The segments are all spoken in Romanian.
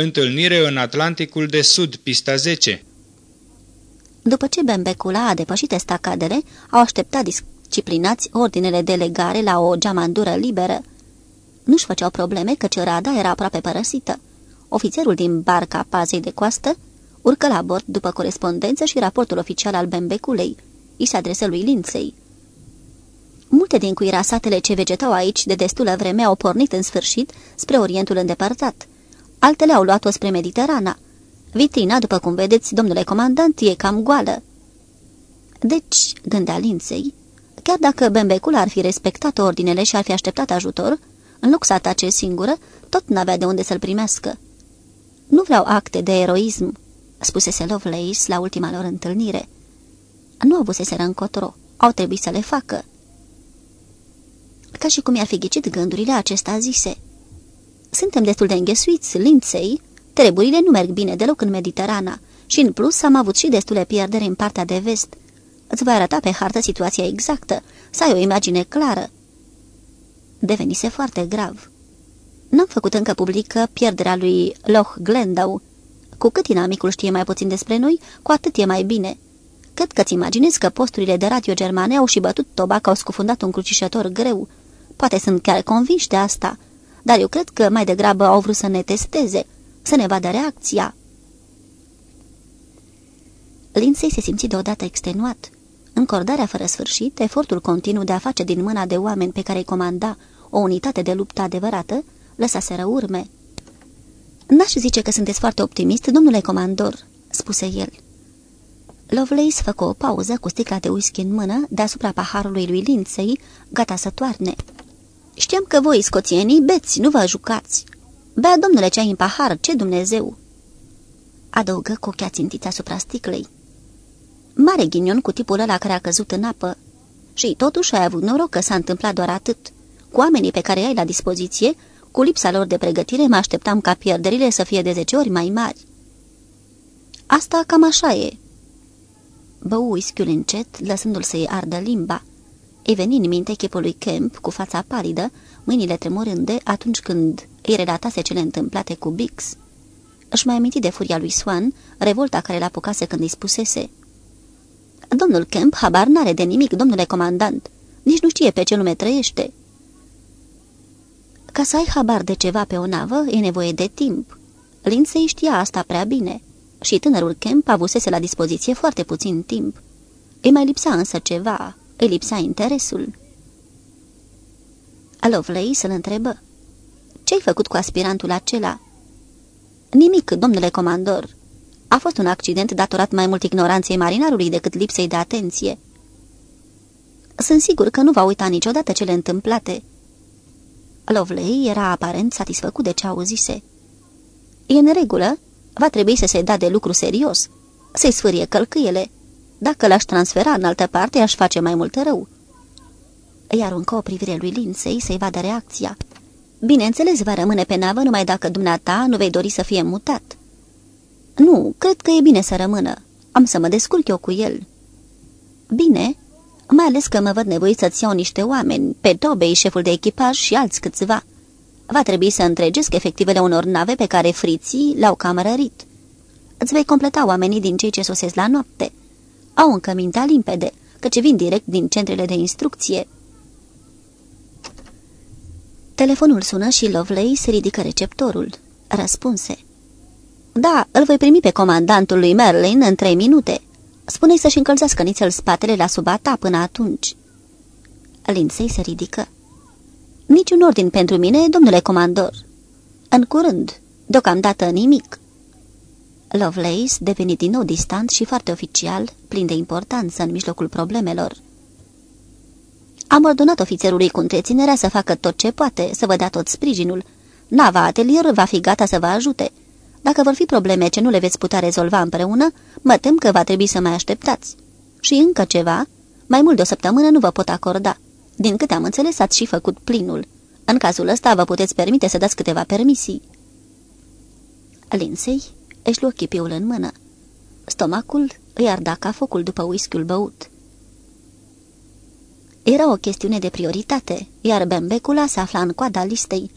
Întâlnire în Atlanticul de Sud, pista 10 După ce Bembecula a depășit estacadele, au așteptat disciplinați ordinele de legare la o geamandură liberă. Nu-și făceau probleme căci rada era aproape părăsită. Ofițerul din barca pazei de coastă urcă la bord după corespondență și raportul oficial al Bembeculei. I se adresă lui Linței. Multe din cuirasatele ce vegetau aici de destulă vreme au pornit în sfârșit spre Orientul îndepărtat. Altele au luat-o spre Mediterana. Vitrina, după cum vedeți, domnule comandant, e cam goală. Deci, gândea Linței, chiar dacă Bembecul ar fi respectat ordinele și ar fi așteptat ajutor, în loc să atace singură, tot n-avea de unde să-l primească. Nu vreau acte de eroism, spusese Lovelace la ultima lor întâlnire. Nu avuseseră încotro, au trebuit să le facă. Ca și cum i-ar fi ghicit gândurile, acesta zise. Suntem destul de înghesuiți, Lindsay, treburile nu merg bine deloc în Mediterana și în plus am avut și destule pierderi în partea de vest. Îți voi arăta pe hartă situația exactă, să ai o imagine clară. Devenise foarte grav. N-am făcut încă publică pierderea lui Loch Glendow. Cu cât inamicul știe mai puțin despre noi, cu atât e mai bine. Cred că-ți imaginezi că posturile de radio germane au și bătut tobac, au scufundat un crucișător greu. Poate sunt chiar convinși de asta, dar eu cred că mai degrabă au vrut să ne testeze, să ne vadă reacția. Lindsay se simți deodată extenuat. Încordarea fără sfârșit, efortul continuu de a face din mâna de oameni pe care îi comanda o unitate de luptă adevărată, lăsaseră urme. N-aș zice că sunteți foarte optimist, domnule comandor," spuse el. Lovelace făcă o pauză cu sticla de whisky în mână deasupra paharului lui Lindsay, gata să toarne. Știam că voi, scoțienii, beți, nu vă jucați. Bea, domnule, ce ai în pahar, ce Dumnezeu!" Adăugă cu ochia țintiți asupra sticlei. Mare ghinion cu tipul ăla care a căzut în apă. Și totuși ai avut noroc că s-a întâmplat doar atât. Cu oamenii pe care ai la dispoziție, cu lipsa lor de pregătire, mă așteptam ca pierderile să fie de zece ori mai mari. Asta cam așa e. Bău whisky încet, lăsându-l să-i ardă limba. Îi veni în minte chipul lui Kemp, cu fața palidă, mâinile tremurânde, atunci când îi relatase cele întâmplate cu Bix. Își mai aminti de furia lui Swan, revolta care l-a pucase când îi spusese. Domnul Kemp habar n-are de nimic, domnule comandant. Nici nu știe pe ce lume trăiește. Ca să ai habar de ceva pe o navă, e nevoie de timp. Lindsay știa asta prea bine și tânărul Kemp avusese la dispoziție foarte puțin timp. Îi mai lipsa însă ceva, îi lipsa interesul. Lovelace să-l întrebă. Ce-ai făcut cu aspirantul acela?" Nimic, domnule comandor. A fost un accident datorat mai mult ignoranței marinarului decât lipsei de atenție." Sunt sigur că nu va uita niciodată cele întâmplate." Lovelace era aparent satisfăcut de ce auzise. E în regulă? Va trebui să se dea de lucru serios. Să-i sfârie călcâiele. Dacă l-aș transfera în altă parte, aș face mai mult rău." Îi aruncă o privire lui Lindsay să-i vadă reacția. Bineînțeles, va rămâne pe navă numai dacă dumneata nu vei dori să fie mutat." Nu, cred că e bine să rămână. Am să mă descurc eu cu el." Bine, mai ales că mă văd nevoit să-ți iau niște oameni, pe Tobei, șeful de echipaj și alți câțiva. Va trebui să întregesc efectivele unor nave pe care friții le-au cam rărit. Îți vei completa oamenii din cei ce sosesc la noapte. Au încă mintea limpede, căci vin direct din centrele de instrucție. Telefonul sună și Lovelace se ridică receptorul. Răspunse. Da, îl voi primi pe comandantul lui Merlin în trei minute. Spune-i să-și încălzească nițel spatele la subata până atunci." Lindsay se ridică. Niciun ordin pentru mine, domnule comandor." În curând. Deocamdată nimic." Lovelace deveni din nou distant și foarte oficial, plin de importanță în mijlocul problemelor. Am ordonat ofițerului cu întreținerea să facă tot ce poate, să vă dea tot sprijinul. Nava atelier va fi gata să vă ajute. Dacă vor fi probleme ce nu le veți putea rezolva împreună, mă tem că va trebui să mai așteptați. Și încă ceva, mai mult de o săptămână nu vă pot acorda. Din câte am înțeles, ați și făcut plinul. În cazul ăsta vă puteți permite să dați câteva permisii. Linsei își luă chipiul în mână. Stomacul îi arda ca focul după whisky-ul băut. Era o chestiune de prioritate, iar Bembecula se afla în coada listei.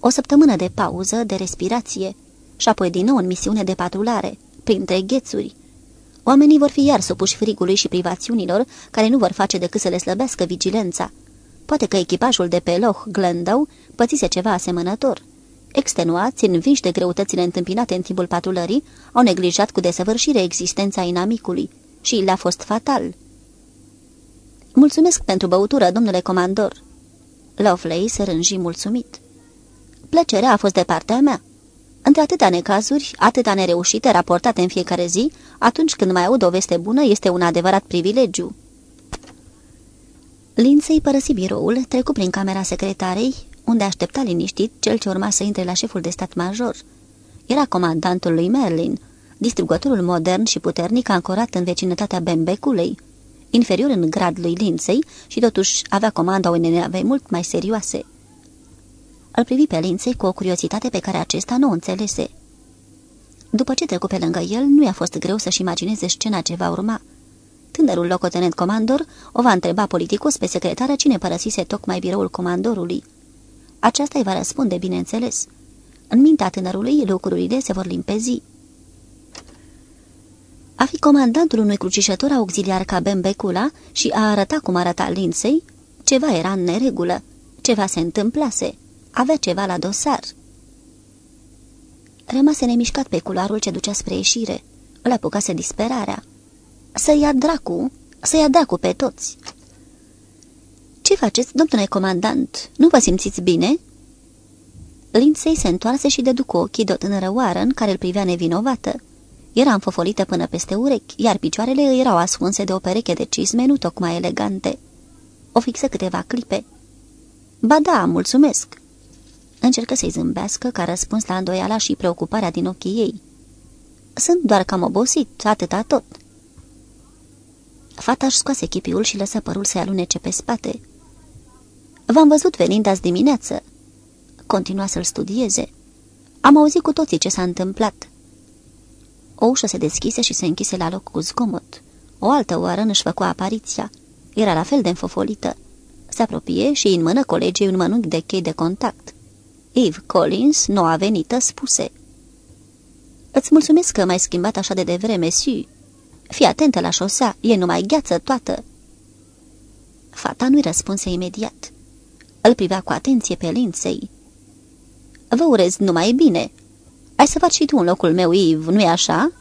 O săptămână de pauză, de respirație, și apoi din nou în misiune de patrulare, printre ghețuri. Oamenii vor fi iar supuși frigului și privațiunilor, care nu vor face decât să le slăbească vigilența. Poate că echipajul de pe Loch Glendau pățise ceva asemănător. Extenuați, învinși de greutățile întâmpinate în timpul patrulării, au neglijat cu desăvârșire existența inamicului și le-a fost fatal. Mulțumesc pentru băutură, domnule comandor." Lovelace se rânji mulțumit. Plăcerea a fost de partea mea. Între atâtea necazuri, atâta nereușite raportate în fiecare zi, atunci când mai aud o veste bună, este un adevărat privilegiu. Linței părăsi biroul, trecu prin camera secretarei, unde aștepta liniștit cel ce urma să intre la șeful de stat major. Era comandantul lui Merlin, distrugătorul modern și puternic ancorat în vecinătatea Bembeculei, inferior în grad lui Linței și totuși avea comanda unei nave mult mai serioase. Îl privi pe Linței cu o curiozitate pe care acesta nu o înțelese. După ce trecu pe lângă el, nu i-a fost greu să-și imagineze scena ce va urma. Tânărul locotenent comandor o va întreba politicos pe secretară cine părăsise tocmai biroul comandorului. Aceasta îi va răspunde, bineînțeles. În mintea tânărului, lucrurile se vor limpezi. A fi comandantul unui crucișător auxiliar ca Ben Becula și a arăta cum arăta Lindsay, ceva era în neregulă, ceva se întâmplase, avea ceva la dosar. Rămase nemișcat pe cularul ce ducea spre ieșire. Îl apucase disperarea. Să ia dracu, să ia dracu pe toți. Ce faceți, domnule comandant? Nu vă simțiți bine?" Lindsay se întoarse și dedu cu ochii de o tânără Warren care îl privea nevinovată. Era înfofolită până peste urechi, iar picioarele îi erau ascunse de o pereche de cisme nu tocmai elegante. O fixă câteva clipe. Ba da, mulțumesc!" Încercă să-i zâmbească ca răspuns la îndoiala și preocuparea din ochii ei. Sunt doar cam obosit, atâta tot." Fata își scoase chipiul și lăsă părul să-i alunece pe spate. V-am văzut venind azi dimineață." Continua să-l studieze. Am auzit cu toții ce s-a întâmplat." O ușă se deschise și se închise la loc cu zgomot. O altă oară își făcu apariția. Era la fel de înfofolită. Se apropie și în mână colegii un mănunchi de chei de contact. Eve Collins, noua venită, spuse Îți mulțumesc că m-ai schimbat așa de devreme, Sue. Fii atentă la șosea, e numai gheață toată." Fata nu-i răspunse imediat. Îl privea cu atenție pe linței. Vă urez numai bine. Ai să faci și tu în locul meu, Iv, nu-i așa?"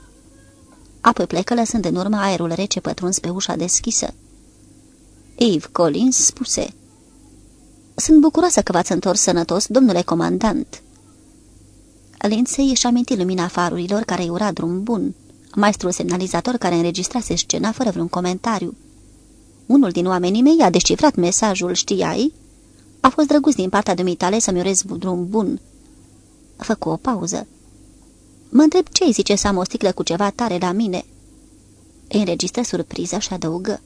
Apoi plecă lăsând în urmă aerul rece pătruns pe ușa deschisă. Eve Collins spuse Sunt bucuroasă că v-ați întors sănătos, domnule comandant." Lindsay își aminti lumina farurilor care îi ura drum bun maestrul semnalizator care înregistrase scena fără vreun comentariu. Unul din oamenii mei a descifrat mesajul, știai? A fost drăguț din partea dumitale să-mi urez drum bun. Făcu o pauză. Mă întreb ce-i zice să am o sticlă cu ceva tare la mine. Înregistră surpriză și adăugă.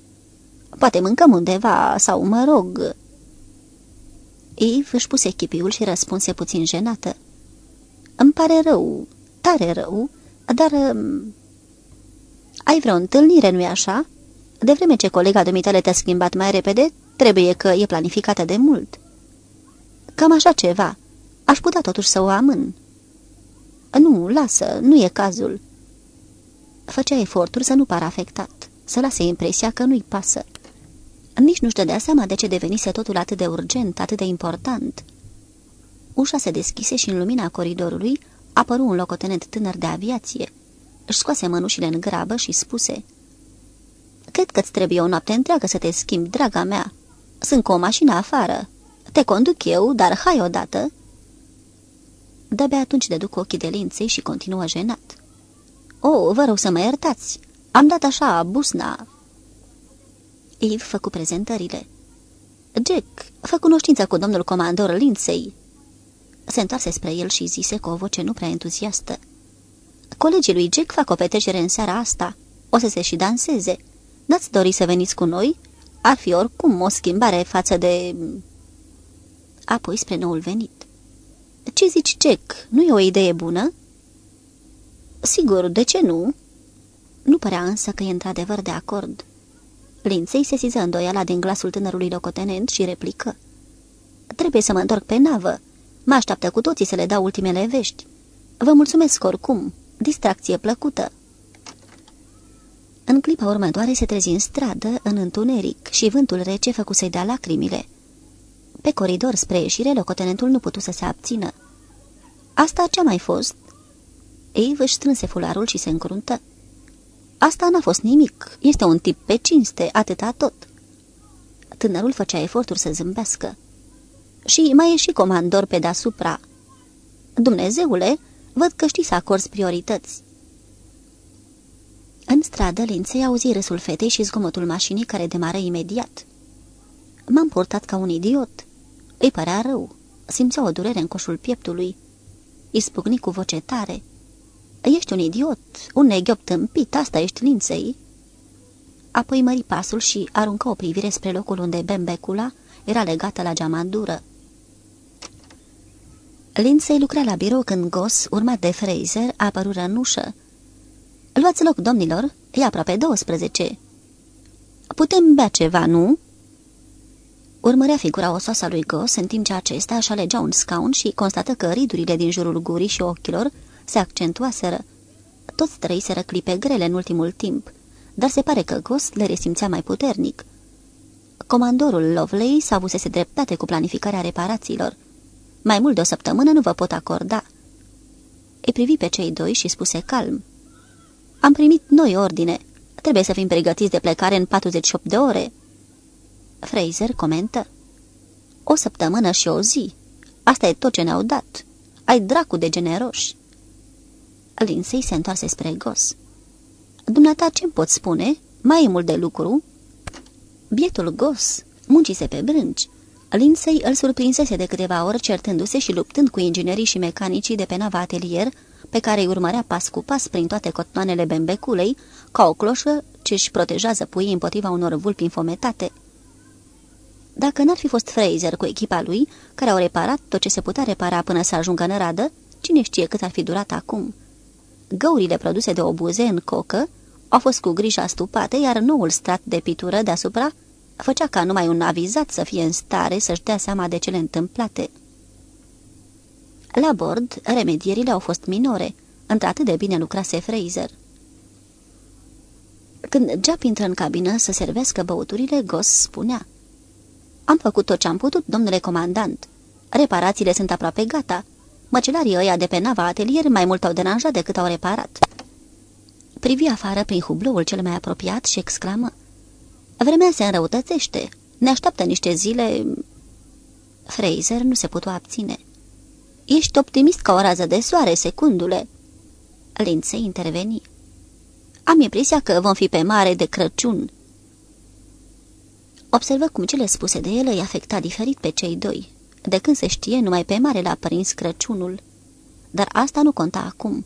Poate mâncăm undeva, sau mă rog... Eve își puse echipiul și răspunse puțin jenată. Îmi pare rău, tare rău, dar ai vreo întâlnire, nu-i așa? De vreme ce colega dumitale te-a schimbat mai repede, trebuie că e planificată de mult." Cam așa ceva. Aș putea totuși să o amân." Nu, lasă, nu e cazul." Făcea eforturi să nu pară afectat, să lase impresia că nu-i pasă. Nici nu-și dădea seama de ce devenise totul atât de urgent, atât de important. Ușa se deschise și în lumina coridorului apăru un locotenent tânăr de aviație își scoase mănușile în grabă și spuse Cred că-ți trebuie o noapte întreagă să te schimbi, draga mea. Sunt cu o mașină afară. Te conduc eu, dar hai odată." De-abia atunci deduc ochii de linței și continuă jenat. O, oh, vă rog să mă iertați. Am dat așa, busna." Eve făcu prezentările. Jack, fă cunoștință cu domnul comandor Lindsay." Se întoarse spre el și zise cu o voce nu prea entuziastă. Colegii lui Jack fac o petrecere în seara asta. O să se și danseze. N-ați dori să veniți cu noi? Ar fi oricum o schimbare față de... Apoi spre noul venit. Ce zici, Jack? Nu e o idee bună?" Sigur, de ce nu?" Nu părea însă că e într-adevăr de acord. Linței se siză îndoiala din glasul tânărului locotenent și replică. Trebuie să mă întorc pe navă. Mă așteaptă cu toții să le dau ultimele vești. Vă mulțumesc oricum. Distracție plăcută. În clipa următoare se trezi în stradă, în întuneric, și vântul rece făcu să-i dea lacrimile. Pe coridor spre ieșire, locotenentul nu putu să se abțină. Asta ce-a mai fost?" Ei își strânse fularul și se încruntă. Asta n-a fost nimic. Este un tip pe cinste, atâta tot." Tânărul făcea eforturi să zâmbească. Și mai e și comandor pe deasupra." Dumnezeule, văd că știi să acorzi priorități." În stradă, linței auzi râsul fetei și zgomotul mașinii care demară imediat. M-am purtat ca un idiot. Îi părea rău. Simțea o durere în coșul pieptului. Ispugni cu voce tare. Ești un idiot, un neghiop tâmpit, asta ești linței." Apoi mări pasul și aruncă o privire spre locul unde Bembecula era legată la geamandură. Lindsay lucra la birou când Goss, urmat de Fraser, apărură în ușă. Luați loc, domnilor, e aproape 12. Putem bea ceva, nu?" Urmărea figura osoasă lui Goss în timp ce acesta își alegea un scaun și constată că ridurile din jurul gurii și ochilor se accentuaseră. Toți trăiseră clipe grele în ultimul timp, dar se pare că Goss le resimțea mai puternic. Comandorul Lovelace avusese dreptate cu planificarea reparațiilor. Mai mult de o săptămână nu vă pot acorda." Îi privi pe cei doi și spuse calm. Am primit noi ordine. Trebuie să fim pregătiți de plecare în 48 de ore." Fraser comentă. O săptămână și o zi. Asta e tot ce ne-au dat. Ai dracu de generoși." Lindsay se întoarse spre Gos. Dumneata, ce-mi pot spune? Mai e mult de lucru?" Bietul Gos muncise pe brânci. Lindsay îl surprinsese de câteva ori certându-se și luptând cu inginerii și mecanicii de pe nava atelier, pe care îi urmărea pas cu pas prin toate cotnoanele bembeculei, ca o cloșă ce își protejează puii împotriva unor vulpi infometate. Dacă n-ar fi fost Fraser cu echipa lui, care au reparat tot ce se putea repara până să ajungă în radă, cine știe cât ar fi durat acum. Găurile produse de obuze în cocă au fost cu grijă astupate, iar noul strat de pitură deasupra făcea ca numai un avizat să fie în stare să-și dea seama de cele întâmplate. La bord, remedierile au fost minore, într-atât de bine lucrase Fraser. Când Jap intră în cabină să servească băuturile, Gos spunea Am făcut tot ce am putut, domnule comandant. Reparațiile sunt aproape gata. Măcelarii ăia de pe nava atelier mai mult au deranjat decât au reparat. Privi afară prin hubloul cel mai apropiat și exclamă Vremea se înrăutățește. Ne așteaptă niște zile... Fraser nu se putu abține. Ești optimist ca o rază de soare, secundule." Lindsay interveni. Am impresia că vom fi pe mare de Crăciun." Observă cum cele spuse de el îi afecta diferit pe cei doi. De când se știe, numai pe mare l-a prins Crăciunul. Dar asta nu conta acum.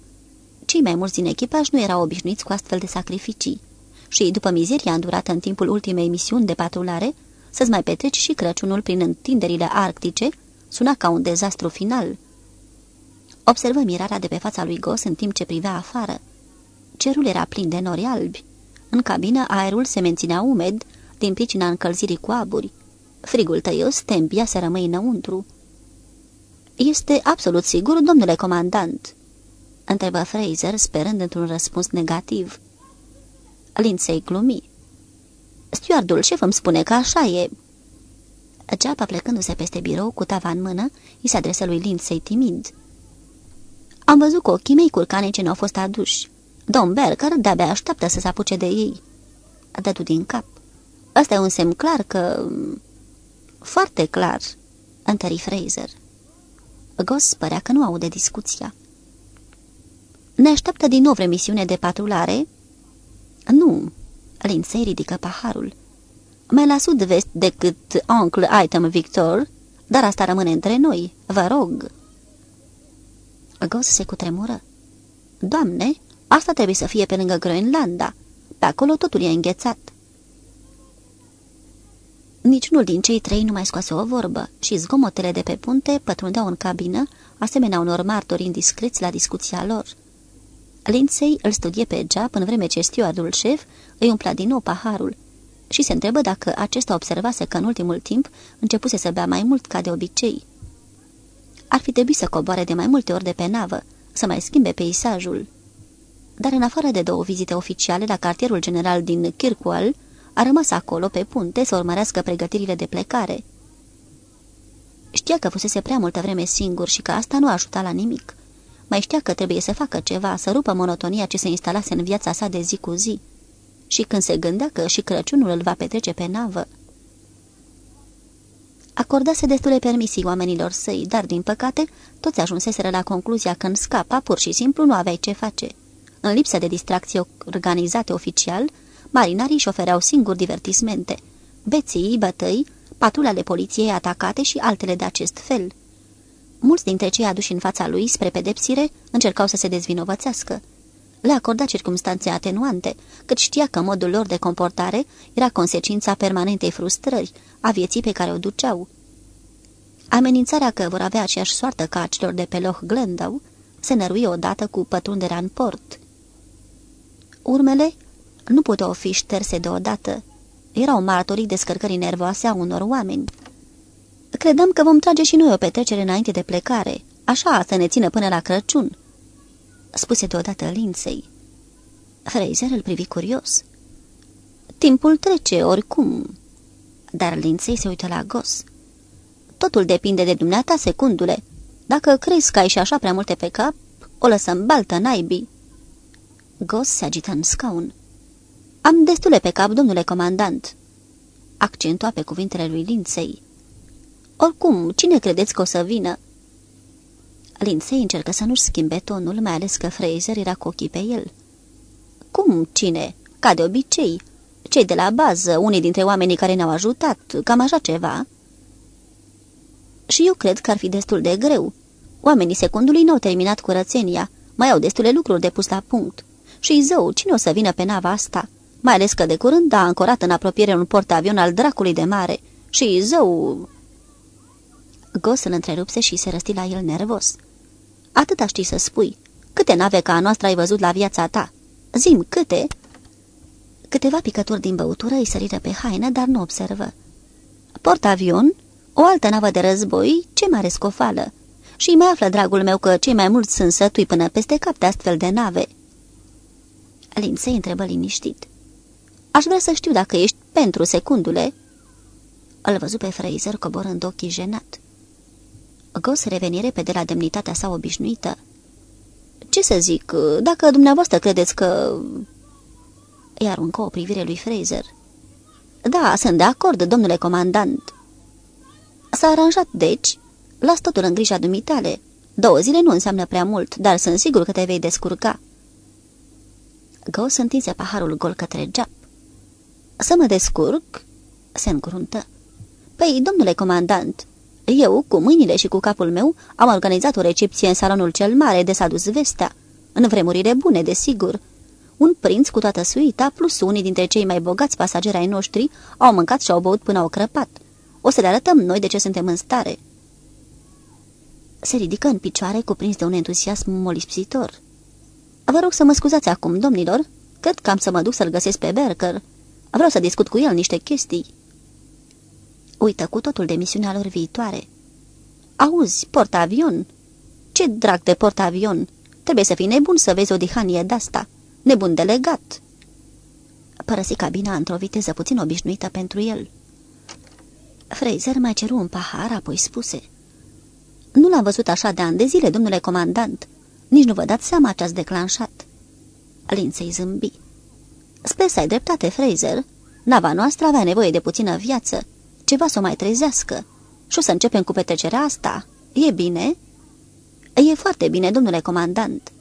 Cei mai mulți din echipaj nu erau obișnuiți cu astfel de sacrificii. Și după mizeria îndurată în timpul ultimei misiuni de patrulare, să-ți mai petreci și Crăciunul prin întinderile arctice, suna ca un dezastru final. Observă mirarea de pe fața lui Gos în timp ce privea afară. Cerul era plin de nori albi. În cabină aerul se menținea umed din pricina încălzirii cu aburi. Frigul tăios te îmbia să rămâi înăuntru. Este absolut sigur, domnule comandant?" întrebă Fraser, sperând într-un răspuns negativ. Lindsay glumi. Stewardul șef îmi spune că așa e." Geapa plecându-se peste birou cu tava în mână, îi se adresă lui Lindsay timid. Am văzut cu ochii mei curcane ce ne-au fost aduși. Domn Berker de-abia așteaptă să se apuce de ei." Dădu din cap. Asta e un semn clar că... Foarte clar, întări Fraser. Gos părea că nu aude discuția. Ne așteaptă din nou remisiune de patrulare?" Nu." Lindsay ridică paharul. Mai la sud-vest decât Uncle Item Victor, dar asta rămâne între noi, vă rog." Gos se cutremură. Doamne, asta trebuie să fie pe lângă Groenlanda. Pe acolo totul e înghețat." Niciunul din cei trei nu mai scoase o vorbă și zgomotele de pe punte pătrundeau în cabină, asemenea unor martori indiscreți la discuția lor. Lindsay îl studie pe Jap în vreme ce stewardul șef îi umpla din nou paharul și se întrebă dacă acesta observase că în ultimul timp începuse să bea mai mult ca de obicei. Ar fi trebuit să coboare de mai multe ori de pe navă, să mai schimbe peisajul. Dar în afară de două vizite oficiale la cartierul general din Kirkwall, a rămas acolo pe punte să urmărească pregătirile de plecare. Știa că fusese prea multă vreme singur și că asta nu ajuta la nimic. Mai știa că trebuie să facă ceva, să rupă monotonia ce se instalase în viața sa de zi cu zi. Și când se gândea că și Crăciunul îl va petrece pe navă, Acordase destule permisii oamenilor săi, dar, din păcate, toți ajunseseră la concluzia că în scapa, pur și simplu, nu aveai ce face. În lipsă de distracție organizate oficial, marinarii își ofereau singur divertismente. Beții, bătăi, patrulele poliției atacate și altele de acest fel. Mulți dintre cei aduși în fața lui spre pedepsire încercau să se dezvinovățească. Le acorda circumstanțe atenuante, cât știa că modul lor de comportare era consecința permanentei frustrări a vieții pe care o duceau. Amenințarea că vor avea aceeași soartă ca celor de pe Loch Glendow se năruie odată cu pătrunderea în port. Urmele nu puteau fi șterse deodată. Erau martorii descărcării nervoase a unor oameni. Credem că vom trage și noi o petrecere înainte de plecare, așa să ne țină până la Crăciun," spuse deodată Linței. Fraser îl privi curios. Timpul trece, oricum." Dar Linței se uită la Gos. Totul depinde de dumneata, secundule. Dacă crezi că ai și așa prea multe pe cap, o lăsăm baltă, naibii." Gos se agită în scaun. Am destule pe cap, domnule comandant." Accentua pe cuvintele lui Linței. Oricum, cine credeți că o să vină?" Lindsay încercă să nu-și schimbe tonul, mai ales că Fraser era cu ochii pe el. Cum cine? Ca de obicei. Cei de la bază, unii dintre oamenii care ne-au ajutat, cam așa ceva." Și eu cred că ar fi destul de greu. Oamenii secundului n-au terminat curățenia, mai au destule lucruri de pus la punct. Și zău, cine o să vină pe nava asta? Mai ales că de curând a ancorat în apropiere un portavion al dracului de mare. Și zău... Gos îl întrerupse și se răsti la el nervos. Atâta știi să spui. Câte nave ca a noastră ai văzut la viața ta? Zim, câte?" Câteva picături din băutură îi săriră pe haină, dar nu observă. Portavion? O altă navă de război? Ce mare scofală! Și mai află, dragul meu, că cei mai mulți sunt sătui până peste cap de astfel de nave." Lindsay întrebă liniștit. Aș vrea să știu dacă ești pentru secundule." Îl văzu pe Fraser coborând ochii jenat. Gos reveni repede la demnitatea sa obișnuită. Ce să zic, dacă dumneavoastră credeți că... Îi aruncă o privire lui Fraser. Da, sunt de acord, domnule comandant. S-a aranjat, deci? Las totul în grija dumitale. Două zile nu înseamnă prea mult, dar sunt sigur că te vei descurca. Gos întinse paharul gol către geap. Să mă descurc?" se încruntă. Păi, domnule comandant, eu, cu mâinile și cu capul meu, am organizat o recepție în salonul cel mare de s-a dus vestea. În vremurile bune, desigur. Un prinț cu toată suita, plus unii dintre cei mai bogați pasageri ai noștri, au mâncat și au băut până au crăpat. O să le arătăm noi de ce suntem în stare." Se ridică în picioare, cuprins de un entuziasm molipsitor. Vă rog să mă scuzați acum, domnilor. Cred că am să mă duc să-l găsesc pe Berker. Vreau să discut cu el niște chestii." Uită cu totul de misiunea lor viitoare. Auzi, portavion? Ce drag de portavion? Trebuie să fii nebun să vezi o dihanie de-asta. Nebun delegat." Părăsi cabina într-o viteză puțin obișnuită pentru el. Fraser mai ceru un pahar, apoi spuse. Nu l-am văzut așa de ani de zile, domnule comandant. Nici nu vă dați seama ce ați declanșat." Linței zâmbi. Sper să ai dreptate, Fraser. Nava noastră avea nevoie de puțină viață, ceva să o mai trezească. Și o să începem cu petrecerea asta. E bine?" E foarte bine, domnule comandant."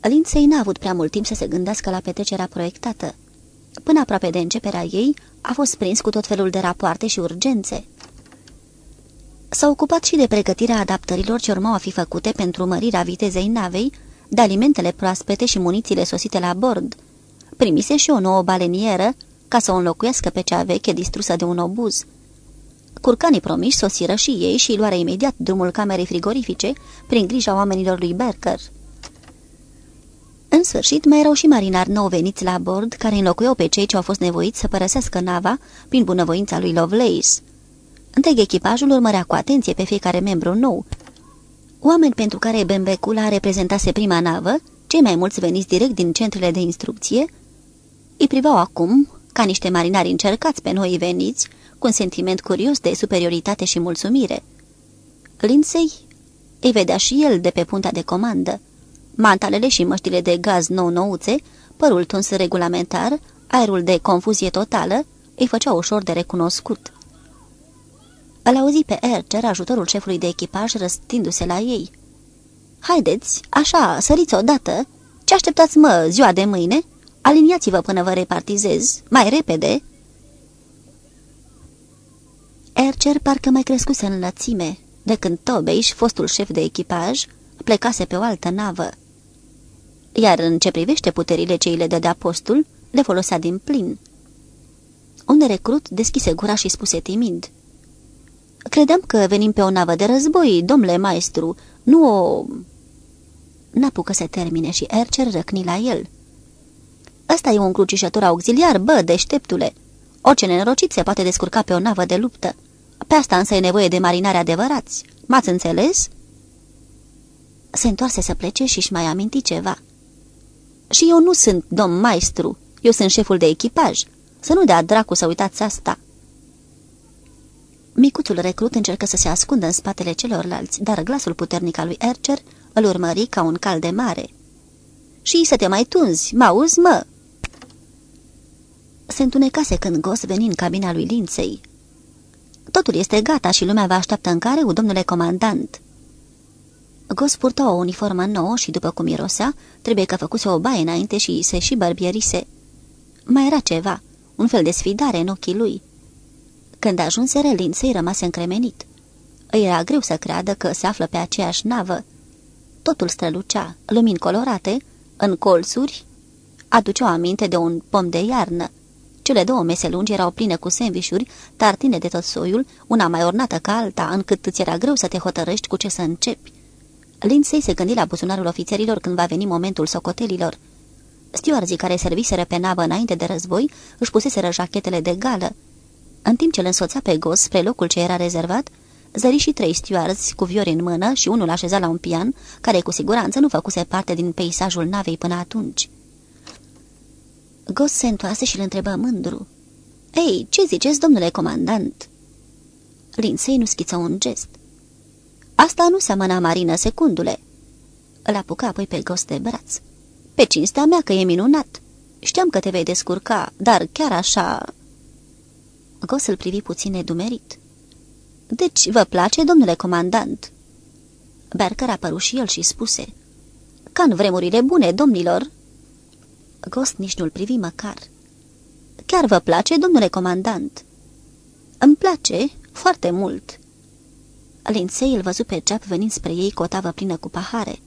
Lindsay n-a avut prea mult timp să se gândească la petrecerea proiectată. Până aproape de începerea ei, a fost prins cu tot felul de rapoarte și urgențe. S-a ocupat și de pregătirea adaptărilor ce urmau a fi făcute pentru mărirea vitezei navei, de alimentele proaspete și munițiile sosite la bord. Primise și o nouă balenieră, ca să o înlocuiască pe cea veche distrusă de un obuz. Curcanii promiși sosiră și ei și luară imediat drumul camerei frigorifice prin grija oamenilor lui Berker. În sfârșit, mai erau și marinari nou veniți la bord, care înlocuiau pe cei ce au fost nevoiți să părăsească nava prin bunăvoința lui Lovelace. Întreg echipajul urmărea cu atenție pe fiecare membru nou. Oameni pentru care Bembecula reprezentase prima navă, cei mai mulți veniți direct din centrele de instrucție, îi priveau acum ca niște marinari încercați pe noi veniți, cu un sentiment curios de superioritate și mulțumire. Lindsay îi vedea și el de pe punta de comandă. Mantalele și măștile de gaz nou-nouțe, părul tuns regulamentar, aerul de confuzie totală, îi făcea ușor de recunoscut. Îl auzi pe Ercer, ajutorul șefului de echipaj, răstindu-se la ei. Haideți, așa, săriți odată! Ce așteptați, mă, ziua de mâine? Aliniați-vă până vă repartizez, mai repede!" Ercer parcă mai crescuse în lățime, de când Tobeiș, fostul șef de echipaj, plecase pe o altă navă. Iar în ce privește puterile ce îi le dădea postul, le folosea din plin. Un recrut deschise gura și spuse timid. Credeam că venim pe o navă de război, domnule maestru, nu o... N-apucă să termine și Ercer răcni la el. Ăsta e un crucișător auxiliar, bă, deșteptule. Orice nenorocit se poate descurca pe o navă de luptă. Pe asta însă e nevoie de marinare adevărați. M-ați înțeles?" Se întoarse să plece și-și mai aminti ceva. Și eu nu sunt domn maestru, eu sunt șeful de echipaj. Să nu dea dracu să uitați asta." Micuțul recrut încercă să se ascundă în spatele celorlalți, dar glasul puternic al lui Ercer îl urmări ca un cal de mare. Și să te mai tunzi, mă auzi, mă?" Se întunecase când Gos veni în cabina lui Linței. Totul este gata și lumea vă așteaptă în careu, domnule comandant." Gos purta o uniformă nouă și, după cum mirosea, trebuie că făcuse o baie înainte și se și bărbierise. Mai era ceva, un fel de sfidare în ochii lui. Când ajunseră, Lindsay rămase încremenit. Îi era greu să creadă că se află pe aceeași navă. Totul strălucea, lumini colorate, în colțuri, aduceau aminte de un pom de iarnă. Cele două mese lungi erau pline cu sandvișuri, tartine de tot soiul, una mai ornată ca alta, încât îți era greu să te hotărăști cu ce să începi. Lindsay se gândi la buzunarul ofițerilor când va veni momentul socotelilor. Stewardii care serviseră pe navă înainte de război își puseseră jachetele de gală. În timp ce îl însoțea pe Gos spre locul ce era rezervat, zări și trei stewardzi cu viori în mână și unul așezat la un pian, care cu siguranță nu făcuse parte din peisajul navei până atunci. Gos se întoarse și îl întrebă mândru. Ei, ce ziceți, domnule comandant?" Linsei nu schiță un gest. Asta nu seamănă marină, secundule." Îl apucă apoi pe Gos de braț. Pe cinstea mea că e minunat. Știam că te vei descurca, dar chiar așa... Gos îl privi puțin nedumerit. Deci, vă place, domnule comandant?" Berker apăru și el și spuse. Ca în vremurile bune, domnilor." Ghost nici nu-l privi măcar. Chiar vă place, domnule comandant?" Îmi place, foarte mult." Linței îl văzu pe Jap venind spre ei cu o tavă plină cu pahare.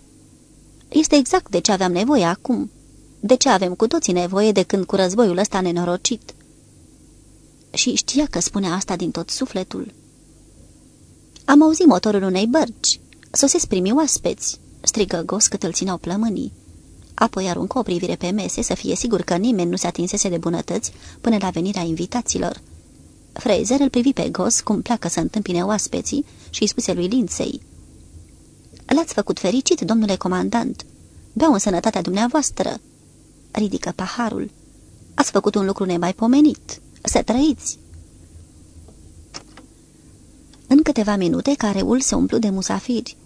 Este exact de ce aveam nevoie acum. De ce avem cu toții nevoie de când cu războiul ăsta nenorocit?" Și știa că spune asta din tot sufletul. Am auzit motorul unei bărci. Sosesc primii oaspeți," strigă Gos cât îl țineau plămânii. Apoi aruncă o privire pe mese să fie sigur că nimeni nu se atinsese de bunătăți până la venirea invitaților. Fraser îl privi pe Gos cum pleacă să întâmpine oaspeții și îi spuse lui Linței. L-ați făcut fericit, domnule comandant. Beau în sănătatea dumneavoastră." Ridică paharul. Ați făcut un lucru nemaipomenit. Să trăiți!" În câteva minute, careul se umplu de musafiri.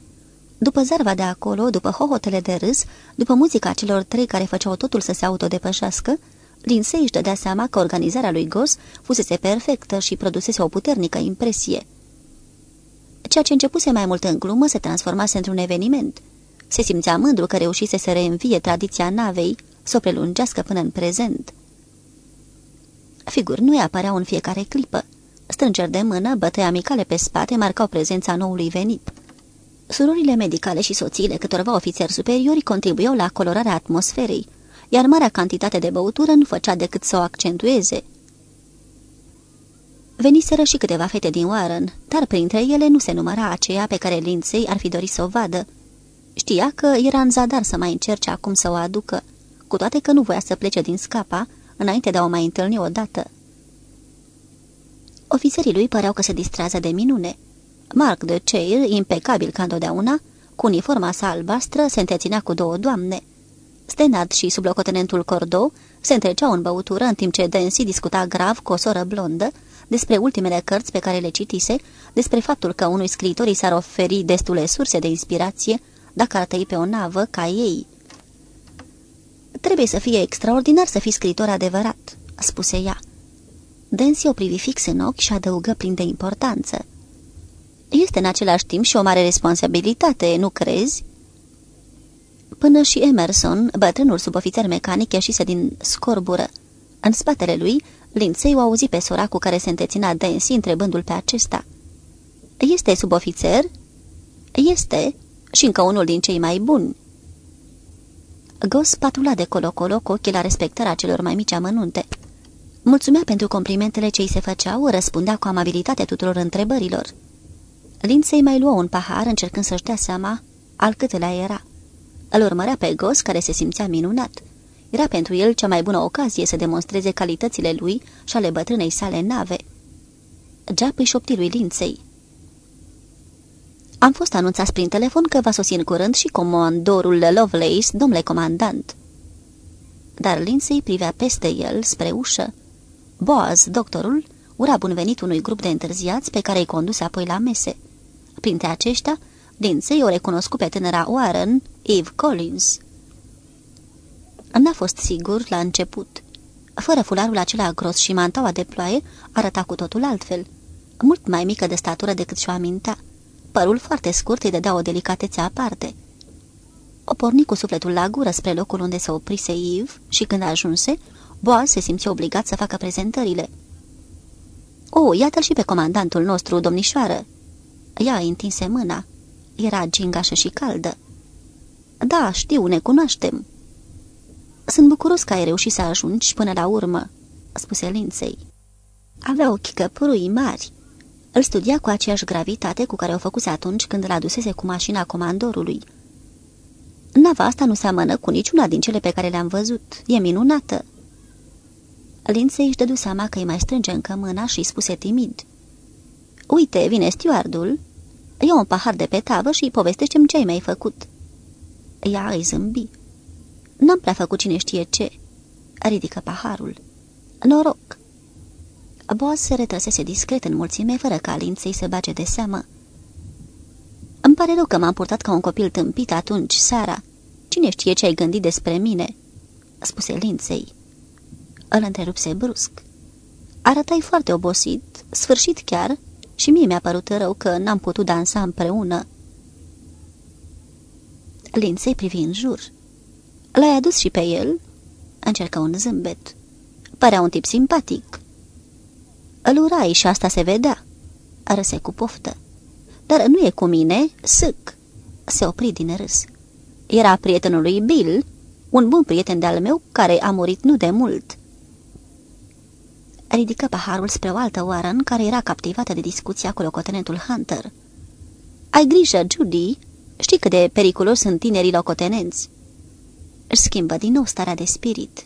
După zarva de acolo, după hohotele de râs, după muzica celor trei care făceau totul să se autodepășească, Linsei își dădea seama că organizarea lui Gos fusese perfectă și produsese o puternică impresie. Ceea ce începuse mai mult în glumă se transformase într-un eveniment. Se simțea mândru că reușise să reînvie tradiția navei, să o prelungească până în prezent. Figuri nu apăreau în fiecare clipă. Strângeri de mână, bătăi amicale pe spate marcau prezența noului venit. Surorile medicale și soțiile câtorva ofițeri superiori contribuiau la colorarea atmosferei, iar marea cantitate de băutură nu făcea decât să o accentueze. Veniseră și câteva fete din Warren, dar printre ele nu se număra aceea pe care Lindsay ar fi dorit să o vadă. Știa că era în zadar să mai încerce acum să o aducă, cu toate că nu voia să plece din scapa, înainte de a o mai întâlni odată. Ofițerii lui păreau că se distrează de minune. Mark de Chair, impecabil ca întotdeauna, cu uniforma sa albastră, se întreținea cu două doamne. Stenard și sublocotenentul Cordo se întreceau în băutură în timp ce Densi discuta grav cu o soră blondă despre ultimele cărți pe care le citise, despre faptul că unui scriitor i s-ar oferi destule surse de inspirație dacă ar trăi pe o navă ca ei. Trebuie să fie extraordinar să fii scriitor adevărat," spuse ea. Densi o privi fix în ochi și adăugă plin de importanță. Este în același timp și o mare responsabilitate, nu crezi?" Până și Emerson, bătrânul subofițer mecanic, ieșise din scorbură. În spatele lui, Linței o auzi pe sora cu care se întețina Densi, întrebându-l pe acesta. Este subofițer?" Este, și încă unul din cei mai buni." Gos patula de colo-colo cu ochii la respectarea celor mai mici amănunte. Mulțumea pentru complimentele ce îi se făceau, răspundea cu amabilitate tuturor întrebărilor. Lindsay mai luă un pahar încercând să-și dea seama al câtelea era. Îl urmărea pe Gos, care se simțea minunat. Era pentru el cea mai bună ocazie să demonstreze calitățile lui și ale bătrânei sale nave. Jack îi șopti lui Lindsay. Am fost anunțat prin telefon că va sosi în curând și comandorul Lovelace, domnule comandant. Dar Lindsay privea peste el, spre ușă. Boaz, doctorul, ura bun venit unui grup de întârziați pe care îi conduse apoi la mese. Printre aceștia, Lindsay o recunoscut pe tânăra Warren, Eve Collins. N-a fost sigur la început. Fără fularul acela gros și mantaua de ploaie, arăta cu totul altfel. Mult mai mică de statură decât și-o amintea. Părul foarte scurt îi dădea o delicatețe aparte. O porni cu sufletul la gură spre locul unde se oprise Eve și când ajunse, Boaz se simțea obligat să facă prezentările. O, iată-l și pe comandantul nostru, domnișoară!" Ea întinse mâna. Era gingașă și caldă. Da, știu, ne cunoaștem." Sunt bucuros că ai reușit să ajungi până la urmă," spuse Linței. Avea ochi căpurui mari. Îl studia cu aceeași gravitate cu care o făcuse atunci când îl adusese cu mașina comandorului. Nava asta nu seamănă cu niciuna din cele pe care le-am văzut. E minunată." Linței își dădu seama că îi mai strânge încă mâna și spuse timid. Uite, vine stewardul. Ia un pahar de pe tavă și povestește-mi ce ai mai făcut." Ea îi zâmbi. N-am prea făcut cine știe ce." Ridică paharul. Noroc." Boaz se retrăsese discret în mulțime, fără ca Linței să bage de seamă. Îmi pare rău că m-am purtat ca un copil tâmpit atunci, Sara. Cine știe ce ai gândit despre mine?" spuse Linței. Îl întrerupse brusc. Arătai foarte obosit, sfârșit chiar, și mie mi-a părut rău că n-am putut dansa împreună. Linței privi în jur. L-ai adus și pe el?" Încercă un zâmbet. Părea un tip simpatic." Îl urai și asta se vedea." Râse cu poftă. Dar nu e cu mine, sâc." Se opri din râs. Era prietenul lui Bill, un bun prieten de-al meu care a murit nu de mult." Ridică paharul spre o altă Warren care era captivată de discuția cu locotenentul Hunter. Ai grijă, Judy, știi cât de periculos sunt tinerii locotenenți." Își schimbă din nou starea de spirit.